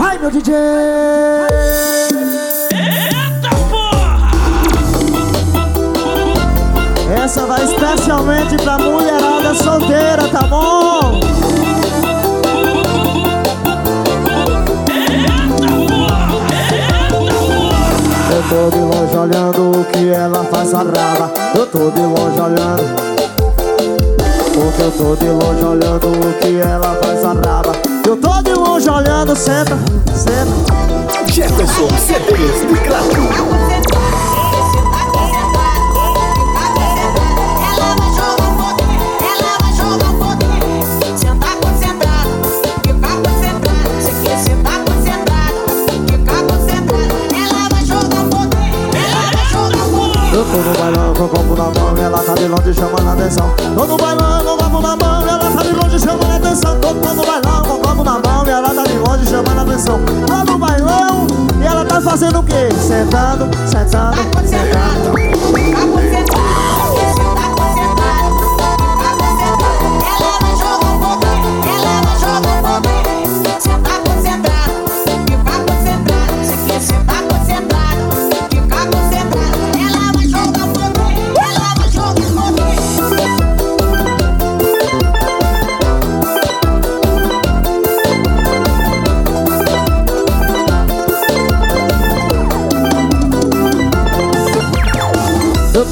Vai, meu DJ! Eita porra! Essa vai especialmente pra mulherada solteira, tá bom? Eu tô de longe olhando o que ela faz a raba Eu tô de longe olhando Porque eu tô de longe olhando o que ela faz a raba Longe olhando, senta, senta Jefferson CDs de. No bailão com o copo na mão e ela tá de longe chamando a atenção. Tô no bailão com o copo na mão e ela tá de longe chamando a atenção. No bailão com o copo na mão e ela tá de longe chamando a atenção. Tô no bailão e ela tá fazendo o quê? Sentando, sentando, sentando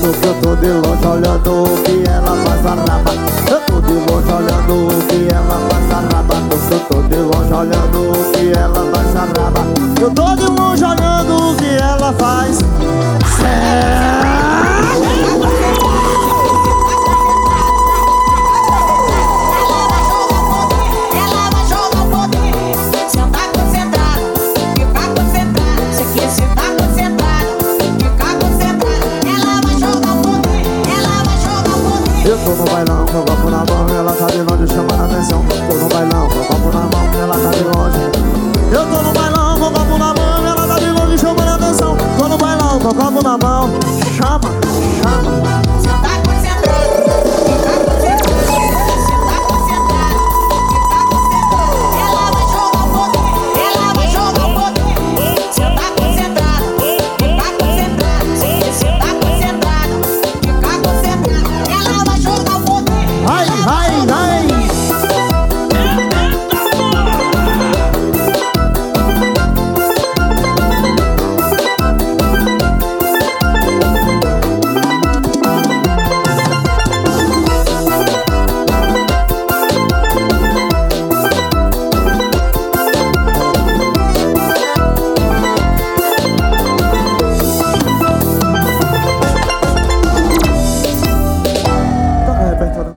Tô, eu tô de longe olhando pouquinho. Eu tô no bailão com o copo na mão Ela tá de longe chamando a atenção Tô no